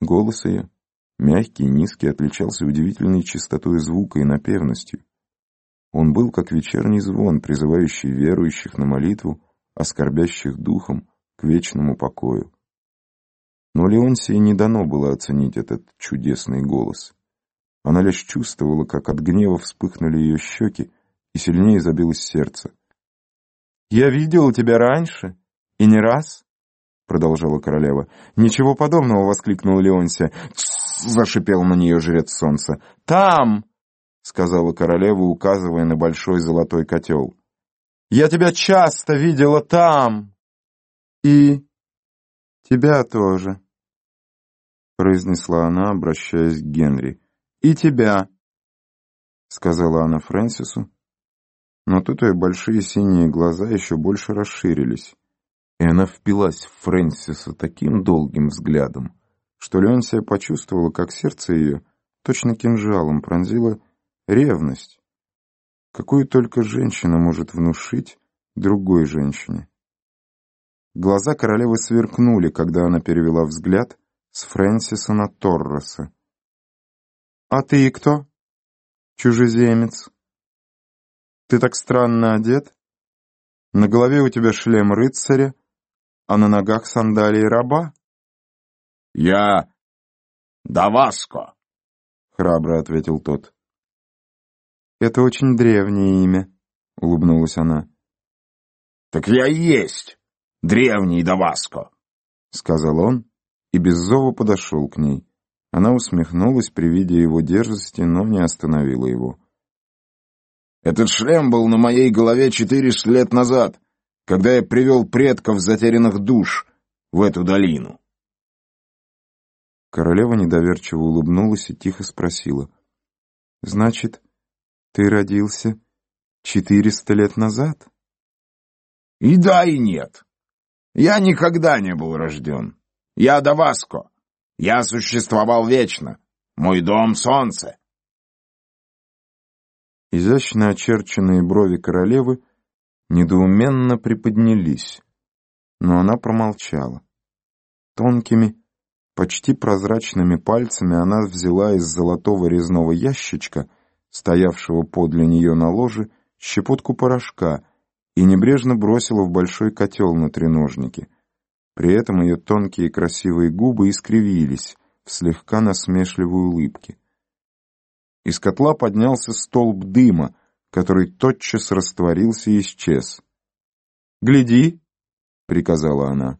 Голос ее, мягкий и низкий, отличался удивительной чистотой звука и напевностью. Он был как вечерний звон, призывающий верующих на молитву, оскорбящих духом к вечному покою. Но Леонсии не дано было оценить этот чудесный голос. Она лишь чувствовала, как от гнева вспыхнули ее щеки, и сильнее забилось сердце. «Я видела тебя раньше, и не раз», — продолжала королева. «Ничего подобного!» — воскликнул Леонсия. зашипел на нее жрец солнца. «Там!» — сказала королева, указывая на большой золотой котел. «Я тебя часто видела там!» «И тебя тоже», — произнесла она, обращаясь к Генри. «И тебя», — сказала она Фрэнсису, но тут ее большие синие глаза еще больше расширились, и она впилась в Фрэнсиса таким долгим взглядом, что Леонсия почувствовала, как сердце ее точно кинжалом пронзило ревность, какую только женщина может внушить другой женщине. Глаза королевы сверкнули, когда она перевела взгляд с Фрэнсиса на Торроса. «А ты кто? Чужеземец?» Ты так странно одет. На голове у тебя шлем рыцаря, а на ногах сандалии раба. Я Даваско, храбро ответил тот. Это очень древнее имя, улыбнулась она. Так я и есть древний Даваско, сказал он и без зова подошел к ней. Она усмехнулась при виде его дерзости, но не остановила его. Этот шлем был на моей голове четыреста лет назад, когда я привел предков затерянных душ в эту долину. Королева недоверчиво улыбнулась и тихо спросила. — Значит, ты родился четыреста лет назад? — И да, и нет. Я никогда не был рожден. Я Даваско. Я существовал вечно. Мой дом — солнце. Изящно очерченные брови королевы недоуменно приподнялись, но она промолчала. Тонкими, почти прозрачными пальцами она взяла из золотого резного ящичка, стоявшего подле нее на ложе, щепотку порошка и небрежно бросила в большой котел на треножнике. При этом ее тонкие красивые губы искривились в слегка насмешливой улыбке. Из котла поднялся столб дыма, который тотчас растворился и исчез. «Гляди!» — приказала она.